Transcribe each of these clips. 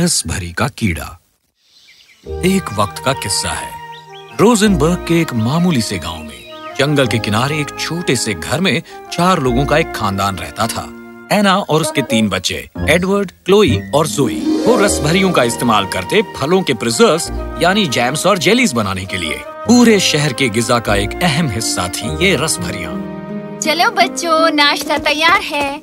रस भरी का कीड़ा। एक वक्त का किस्सा है। रोजनबर्ग के एक मामूली से गाँव में जंगल के किनारे एक छोटे से घर में चार लोगों का एक खानदान रहता था। एना और उसके तीन बच्चे एडवर्ड क्लोई और जोई वो रस भरियों का इस्तेमाल करते फलों के प्रिजर्व यानी जैम्स और जेलीज बनाने के लिए। पूरे शहर के गिजा का एक अहम हिस्सा थी ये रस भरिया। चलो बच्चों नाश्ता तैयार है।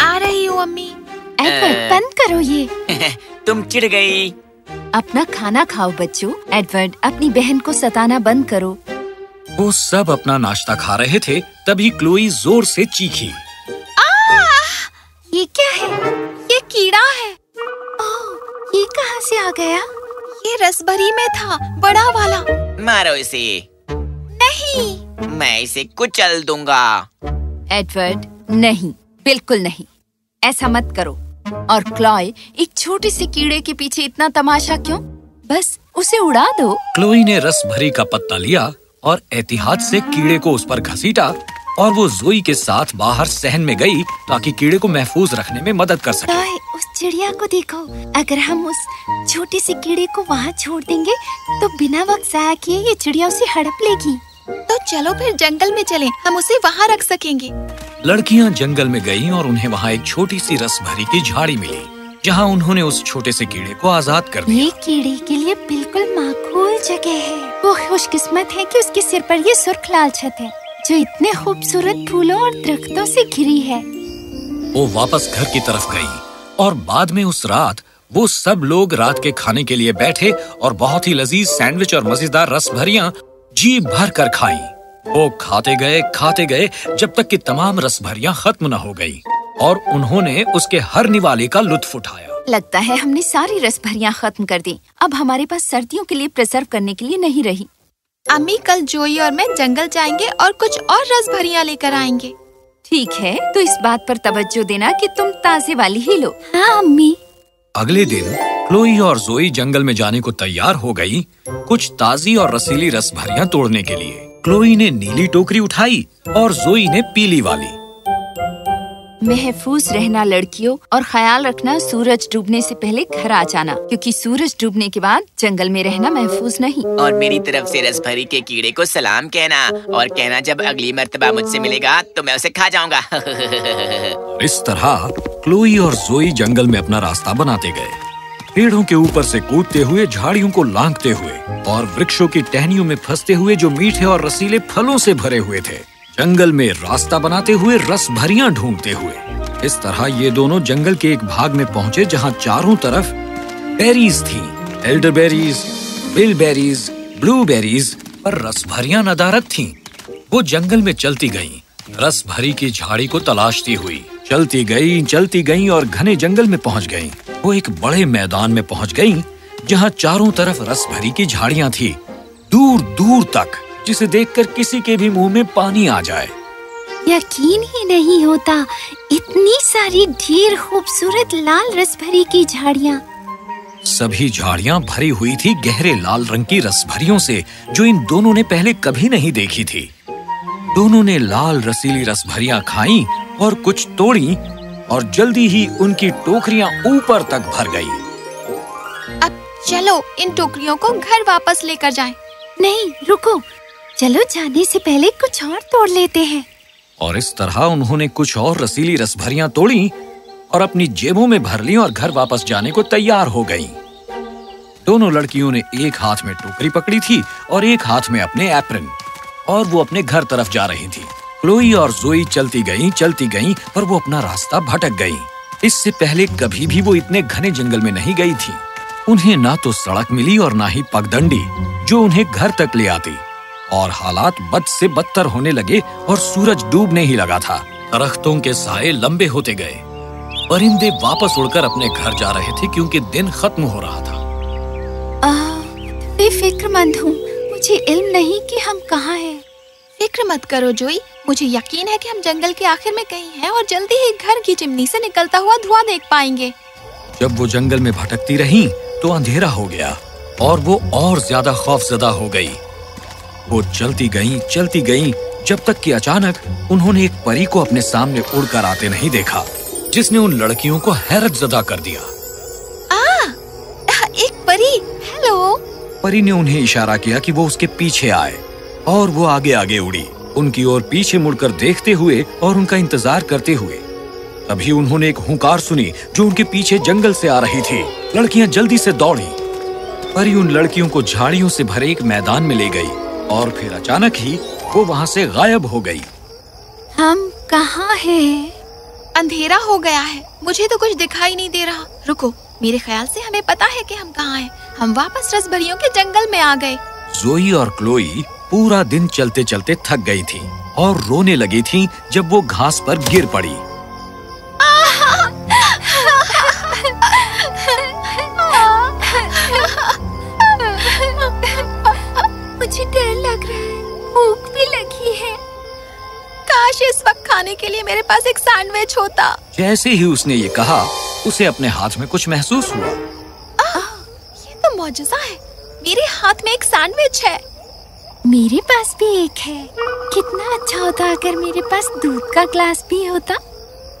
आ रही हूँ अम्मी। एडवर्ड बंद करो ये। तुम चिढ़ गई। अपना खाना खाओ बच्चों। एडवर्ड अपनी बहन को सताना बंद करो। वो सब अपना नाश्ता खा रहे थे तभी क्लोई ज़ोर से चीखी। ये क्या है? ये कीड़ा है। ओह ये कहाँ से आ गया? ये रसभरी में था बड़ा वाला। मारो इसे। नहीं। मैं इसे कुचल दूँगा। एडवर्ड नहीं बिल्कुल नहीं। ऐसा मत करो। और क्लॉय एक छोटे से कीड़े के पीछे इतना तमाशा क्यों? बस उसे उड़ा दो। क्लोई ने रस भरी का पत्ता लिया और एहतियात से कीड़े को उस पर घसीटा और वो जोई के साथ बाहर सहन में गई ताकि कीड़े को महफूज रखने में मदद कर सके। क्लॉय उस चिड़िया को देखो। अगर हम उस छोटे से कीड़े को वहाँ छोड़ देंगे तो बिना वक्त जाया किए ये चिड़िया उसे हड़प लेगी। तो चलो फिर जंगल में चलें। हम उसे वहाँ रख सकेंगे। लड़कियाँ जंगल में गईं और उन्हें वहाँ एक छोटी सी रस भरी की झाड़ी मिली जहाँ उन्होंने उस छोटे से कीड़े को आज़ाद कर दिया। ये कीड़े के लिए बिल्कुल माकूल जगह है। वो खुशकिस्मत है कि उसके सिर पर ये सुर्ख लाल छत है जो इतने खूबसूरत फूलों और दरख्तों से घिरी है। वो वापस घर की तरफ़ गई और बाद में उस रात वो सब लोग रात के खाने के लिए बैठे और बहुत ही लजीज सैंडविच और मज़ेदार रस भरियाँ जी भर कर खाई। वो खाते गए खाते गए जब तक कि तमाम रस भरियाँ खत्म न हो गई और उन्होंने उसके हर निवाले का लुत्फ उठाया। लगता है हमने सारी रस भरियाँ खत्म कर दी। अब हमारे पास सर्दियों के लिए प्रिजर्व करने के लिए नहीं रही। अम्मी कल जोई और मैं जंगल जाएँगे और कुछ और रस भरियाँ लेकर आएँगे। ठीक है तो इस बात पर तवज्जो देना कि तुम ताजे वाली ही लो। हाँ अम्मी। अगले दिन क्लोई और जोई जंगल में जाने को तैयार हो गई कुछ ताजी और रसीली रस भरियाँ तोड़ने के लिए। क्लोई ने नीली टोकरी उठाई और जोई ने पीली वाली। महफूज रहना लड़कियों और ख्याल रखना सूरज डूबने से पहले घर आ जाना क्योंकि सूरज डूबने के बाद जंगल में रहना महफूज नहीं। और मेरी तरफ़ से रसभरी के कीड़े को सलाम कहना और कहना जब अगली मर्तबा मुझसे मिलेगा तो मैं उसे खा जाऊँगा। इस तरह क्लोई और जोई जंगल में अपना रास्ता बनाते गए। पेड़ों के ऊपर से कूदते हुए झाड़ियों को लांघते हुए और वृक्षों की टहनियों में फंसते हुए जो मीठे और रसीले फलों से भरे हुए थे जंगल में रास्ता बनाते हुए रस भरियाँ ढूंढते हुए। इस तरह ये दोनों जंगल के एक भाग में पहुँचे जहाँ चारों तरफ़ बेरीज थी। एल्डरबेरीज बिलबेरीज ब्लूबेरीज पर रस भरियाँ नदारत थीं। वो जंगल में चलती गईं, रस भरी की झाड़ी को तलाशती हुई चलती गई चलती गई और घने जंगल में पहुँच गई। वो एक बड़े मैदान में पहुँच गई जहाँ चारों तरफ़ रस भरी की झाड़ियाँ थी दूर दूर तक जिसे देखकर किसी के भी मुँह में पानी आ जाए। यकीन ही नहीं होता इतनी सारी ढेर खूबसूरत लाल रस भरी की झाड़ियाँ। सभी झाड़ियाँ भरी हुई थी गहरे लाल रंग की रसभरियों से जो इन दोनों ने पहले कभी नहीं देखी थी। दोनों ने लाल रसीली रस रसभरियाँ खाई और कुछ तोड़ी और जल्दी ही उनकी टोकरियाँ ऊपर तक भर गई अब चलो इन टोकरियों को घर वापस लेकर जाएँ। नहीं रुको चलो जाने से पहले कुछ और तोड़ लेते हैं और इस तरह उन्होंने कुछ और रसीली रसभरियाँ तोड़ी और अपनी जेबों में भर ली और घर वापस जाने को तैयार हो गईं। दोनों लड़कियों ने एक हाथ में टोकरी पकड़ी थी और एक हाथ में अपने एप्रन और वो अपने घर तरफ़ जा रही थी क्लोई और जोई चलती गईं, चलती गईं, पर वो अपना रास्ता भटक गईं। इससे पहले कभी भी वो इतने घने जंगल में नहीं गई थी। उन्हें ना तो सड़क मिली और ना ही पगडंडी जो उन्हें घर तक ले आती। और हालात बद से बदतर होने लगे और सूरज डूबने ही लगा था। दरख्तों के साए लंबे होते गए। परिंदे वापस उड़कर अपने घर जा रहे थे क्योंकि दिन खत्म हो रहा था। बेफिक्रमंद हूँ। मुझे इल्म नहीं कि हम कहाँ हैं। फ़िक्र मत करो जोई। मुझे यकीन है कि हम जंगल के आखिर में कहीं हैं और जल्दी ही घर की चिमनी से निकलता हुआ धुआँ देख पाएँगे। जब वो जंगल में भटकती रही तो अंधेरा हो गया और वो और ज़्यादा खौफजदा हो गई। वो चलती गईं, चलती गईं, जब तक कि अचानक उन्होंने एक परी को अपने सामने उड़कर आते नहीं देखा जिसने उन लड़कियों को हैरत जदा कर दिया। आ एक परी। हेलो। परी ने उन्हें इशारा किया कि वो उसके पीछे आए। और वो आगे आगे उड़ी उनकी ओर पीछे मुड़कर देखते हुए और उनका इंतज़ार करते हुए। तभी उन्होंने एक हुंकार सुनी जो उनके पीछे जंगल से आ रही थी। लड़कियाँ जल्दी से दौड़ी परी उन लड़कियों को झाड़ियों से भरे एक मैदान में ले गई और फिर अचानक ही वो वहाँ से गायब हो गई। हम कहाँ हैं? अंधेरा हो गया है। मुझे तो कुछ दिखाई नहीं दे रहा। रुको मेरे ख्याल से हमें पता है कि हम कहाँ हैं। हम वापस रसभरियों के जंगल में आ गए। जोई और क्लोई पूरा दिन चलते चलते थक गई थी और रोने लगी थी जब वो घास पर गिर पड़ी। मुझे डर लग रहा है। भूख भी लगी है। काश इस वक्त खाने के लिए मेरे पास एक सैंडविच होता। जैसे ही उसने ये कहा उसे अपने हाथ में कुछ महसूस हुआ। आ, ये तो मौजूदा है। मेरे हाथ में एक सैंडविच है। मेरे पास भी एक है। कितना अच्छा होता अगर मेरे पास दूध का ग्लास भी होता।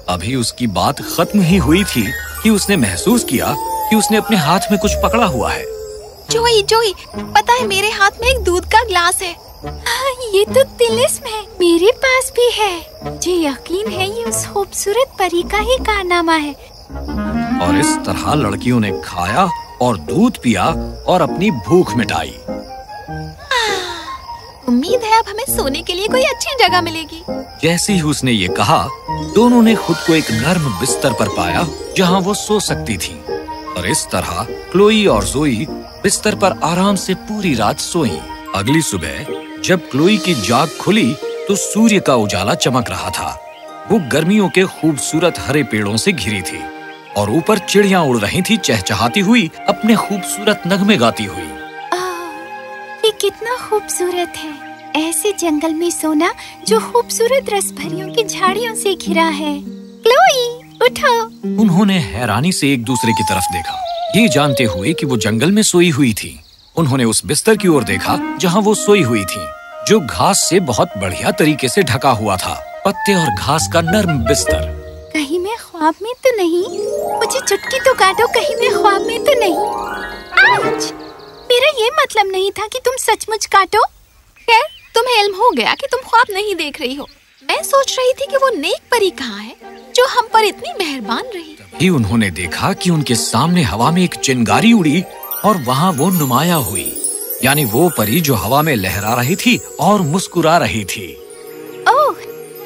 अभी उसकी बात खत्म ही हुई थी कि उसने महसूस किया कि उसने अपने हाथ में कुछ पकड़ा हुआ है। जोई जोई पता है मेरे हाथ में एक दूध का ग्लास है। हाँ, ये तो तिलिस्म है। मेरे पास भी है। मुझे यकीन है ये उस खूबसूरत परी का ही कारनामा है। और इस तरह लड़कियों ने खाया और दूध पिया और अपनी भूख मिटाई। उम्मीद है अब हमें सोने के लिए कोई अच्छी जगह मिलेगी। जैसे ही उसने ये कहा, दोनों ने खुद को एक नर्म बिस्तर पर पाया, जहाँ वो सो सकती थी। और इस तरह क्लोई और जोई बिस्तर पर आराम से पूरी रात सोई। अगली सुबह, जब क्लोई की जाग खुली तो सूर्य का उजाला चमक रहा था। वो गर्मियों के खूबसूरत हरे पेड़ों से घिरी थी, और ऊपर चिड़िया उड़ रही थी, चहचहाती हुई, अपने खूबसूरत नगमे गाती हुई। ये कितना खूबसूरत है। ऐसे जंगल में सोना जो खूबसूरत रसभरियों की झाड़ियों से घिरा है। क्लोई उठो। उन्होंने हैरानी से एक दूसरे की तरफ़ देखा। ये जानते हुए कि वो जंगल में सोई हुई थी। उन्होंने उस बिस्तर की ओर देखा जहाँ वो सोई हुई थी जो घास से बहुत बढ़िया तरीके से ढका हुआ था पत्ते और घास का नर्म बिस्तर। कहीं मैं ख्वाब में तो नहीं? मुझे चुटकी तो काटो कहीं मैं ख्वाब में तो नहीं? आउच! मेरा ये मतलब नहीं था कि तुम सचमुच काटो। खैर तुम्हें इल्म हो गया कि तुम ख्वाब नहीं देख रही हो। मैं सोच रही थी कि वो नेक परी कहाँ है जो हम पर इतनी मेहरबान रही। तभी उन्होंने देखा कि उनके सामने हवा में एक चिंगारी उड़ी और वहाँ वो नुमाया हुई यानी वो परी जो हवा में लहरा रही थी और मुस्कुरा रही थी। ओह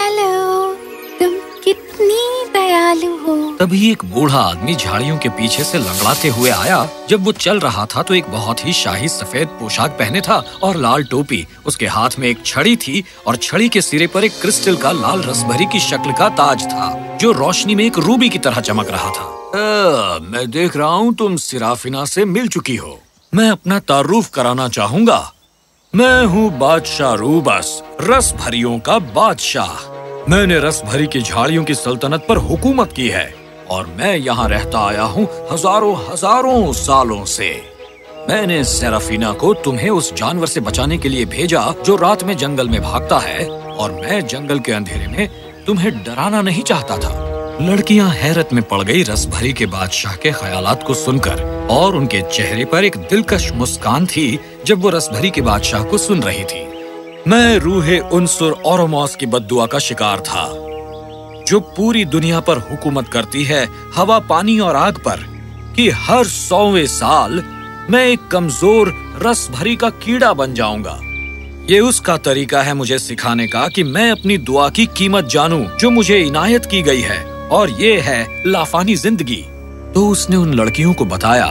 हेलो तुम कितनी दयालु हो तभी एक बूढ़ा आदमी झाड़ियों के पीछे से लंगड़ाते हुए आया। जब वो चल रहा था तो एक बहुत ही शाही सफ़ेद पोशाक पहने था और लाल टोपी। उसके हाथ में एक छड़ी थी और छड़ी के सिरे पर एक क्रिस्टल का लाल रसभरी की शक्ल का ताज था जो रोशनी में एक रूबी की तरह चमक रहा था। आ, मैं देख रहा हूँ तुम सिराफिना से मिल चुकी हो। मैं अपना तारुफ कराना चाहूँगा। मैं हूँ बादशाह रूबस रस भरियों का बादशाह। मैंने रस भरी की झाड़ियों की सल्तनत पर हुकूमत की है। और मैं यहाँ रहता आया हूँ हज़ारों हज़ारों सालों से। मैंने सेराफीना को तुम्हें उस जानवर से बचाने के लिए भेजा जो रात में जंगल में भागता है, और मैं जंगल के अंधेरे में तुम्हें डराना नहीं चाहता था। लड़कियाँ हैरत में पड़ गई रस भरी के बादशाह के ख्यालात को सुनकर, और उनके चेहरे पर एक दिलकश मुस्कान थी जब वो रसभरी के बादशाह को सुन रही थी। मैं रूहे उनसुर और की बददुआ का शिकार था। जो पूरी दुनिया पर हुकूमत करती है हवा, पानी और आग पर, कि हर सौवे साल मैं एक कमज़ोर रस भरी का कीड़ा बन जाऊँगा। ये उसका तरीका है मुझे सिखाने का कि मैं अपनी दुआ की कीमत जानूं, जो मुझे इनायत की गई है, और ये है लाफानी ज़िंदगी। तो उसने उन लड़कियों को बताया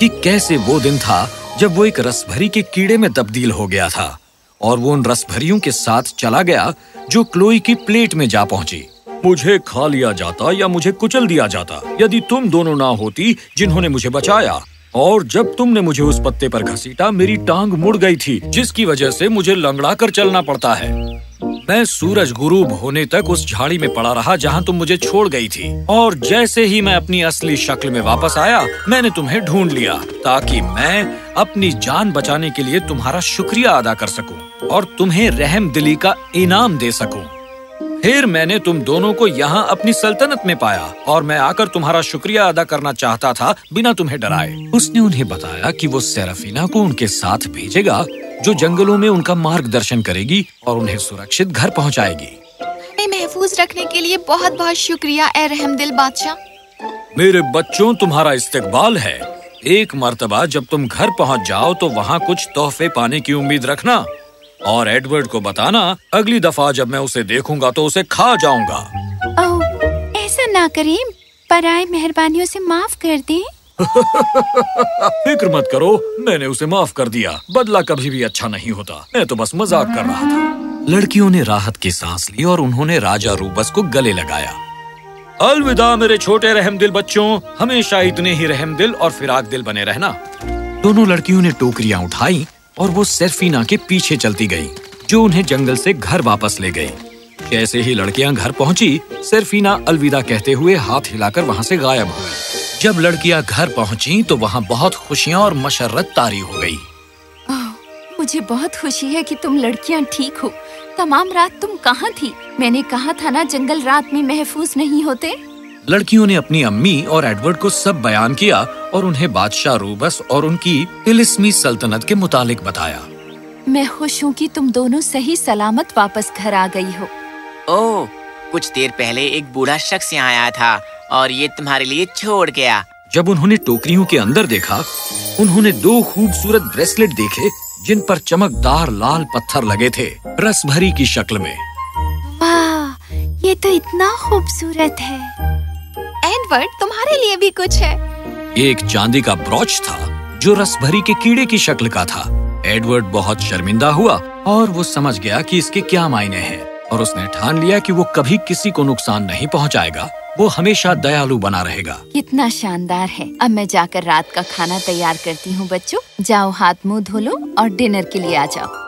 कि कैसे वो दिन था जब वो एक रसभरी के कीड़े में तब्दील हो गया था, और वो उन रसभरियों के साथ चला गया, जो क्लोई की प्लेट में जा पहुँची। मुझे खा लिया जाता या मुझे कुचल दिया जाता, यदि तुम दोनों ना होती जिन्होंने मुझे बचाया। और जब तुमने मुझे उस पत्ते पर घसीटा, मेरी टांग मुड़ गई थी, जिसकी वजह से मुझे लंगड़ा कर चलना पड़ता है। मैं सूरज गुरूब होने तक उस झाड़ी में पड़ा रहा जहाँ तुम मुझे छोड़ गई थी। और जैसे ही मैं अपनी असली शक्ल में वापस आया, मैंने तुम्हें ढूंढ लिया, ताकि मैं अपनी जान बचाने के लिए तुम्हारा शुक्रिया अदा कर सकूँ और तुम्हें रहम दिली का इनाम दे सकूँ। फिर मैंने तुम दोनों को यहाँ अपनी सल्तनत में पाया और मैं आकर तुम्हारा शुक्रिया अदा करना चाहता था बिना तुम्हें डराए। उसने उन्हें बताया कि वो सेराफीना को उनके साथ भेजेगा जो जंगलों में उनका मार्गदर्शन करेगी और उन्हें सुरक्षित घर पहुँचाएगी। हमें महफूज रखने के लिए बहुत बहुत शुक्रिया ए रहम दिल बादशाह। मेरे बच्चों तुम्हारा इस्तेकबाल है। एक मर्तबा जब तुम घर पहुँच जाओ तो वहाँ कुछ तोहफे पाने की उम्मीद रखना। और एडवर्ड को बताना अगली दफ़ा जब मैं उसे देखूँगा तो उसे खा जाऊँगा। ओह, ऐसा ना करें। पर आए मेहरबानियों से माफ़ कर दें। फ़िक्र मत करो मैंने उसे माफ़ कर दिया। बदला कभी भी अच्छा नहीं होता। मैं तो बस मज़ाक कर रहा था। लड़कियों ने राहत की सांस ली और उन्होंने राजा रूबस को गले लगाया। अलविदा मेरे छोटे रहम दिल बच्चों। हमेशा इतने ही रहम दिल और फिराक दिल बने रहना। दोनों लड़कियों ने टोकरियाँ उठाई और वो सेरफीना के पीछे चलती गई, जो उन्हें जंगल से घर वापस ले गई। जैसे ही लड़कियाँ घर पहुँची, सेरफीना अलविदा कहते हुए हाथ हिलाकर वहाँ से गायब हो गई। जब लड़कियाँ घर पहुँची तो वहाँ बहुत खुशियाँ और मशर्रत तारी हो गई। मुझे बहुत खुशी है कि तुम लड़कियाँ ठीक हो। तमाम रात तुम कहाँ थी? मैंने कहा था ना, जंगल रात में महफूज नहीं होते? लड़कियों ने अपनी अम्मी और एडवर्ड को सब बयान किया और उन्हें बादशाह रूबस और उनकी तिलिस्मी सल्तनत के मुतालिक बताया। मैं खुश हूँ कि तुम दोनों सही सलामत वापस घर आ गई हो। ओह कुछ देर पहले एक बूढ़ा शख्स यहाँ आया था और ये तुम्हारे लिए छोड़ गया। जब उन्होंने टोकरियों के अंदर देखा उन्होंने दो खूबसूरत ब्रेसलेट देखे जिन पर चमकदार लाल पत्थर लगे थे रस भरी की शक्ल में। वाह ये तो इतना खूबसूरत है। एडवर्ड तुम्हारे लिए भी कुछ है। एक चांदी का ब्रॉच था जो रस भरी के कीड़े की शक्ल का था। एडवर्ड बहुत शर्मिंदा हुआ और वो समझ गया कि इसके क्या मायने हैं और उसने ठान लिया कि वो कभी किसी को नुकसान नहीं पहुंचाएगा वो हमेशा दयालु बना रहेगा। कितना शानदार है। अब मैं जाकर रात का खाना तैयार करती हूँ बच्चों। जाओ हाथ मुँह धो लो और डिनर के लिए आ जाओ।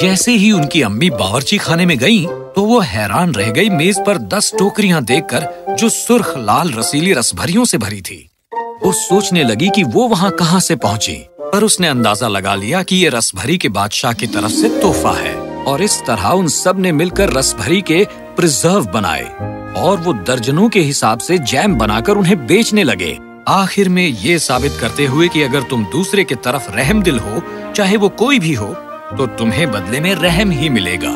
जैसे ही उनकी अम्मी बावर्ची खाने में गईं, तो वो हैरान रह गई मेज पर दस टोकरियाँ देखकर जो सुर्ख लाल रसीली रसभरियों से भरी थी। वो सोचने लगी कि वो वहाँ कहाँ से पहुँची पर उसने अंदाज़ा लगा लिया कि ये रसभरी के बादशाह की तरफ़ से तोहफा है और इस तरह उन सबने मिलकर रसभरी के प्रिजर्व बनाए और वो दर्जनों के हिसाब से जैम बनाकर उन्हें बेचने लगे। आखिर में ये साबित करते हुए कि अगर तुम दूसरे के तरफ़ रहम दिल हो चाहे वो कोई भी हो तो तुम्हें बदले में रहम ही मिलेगा।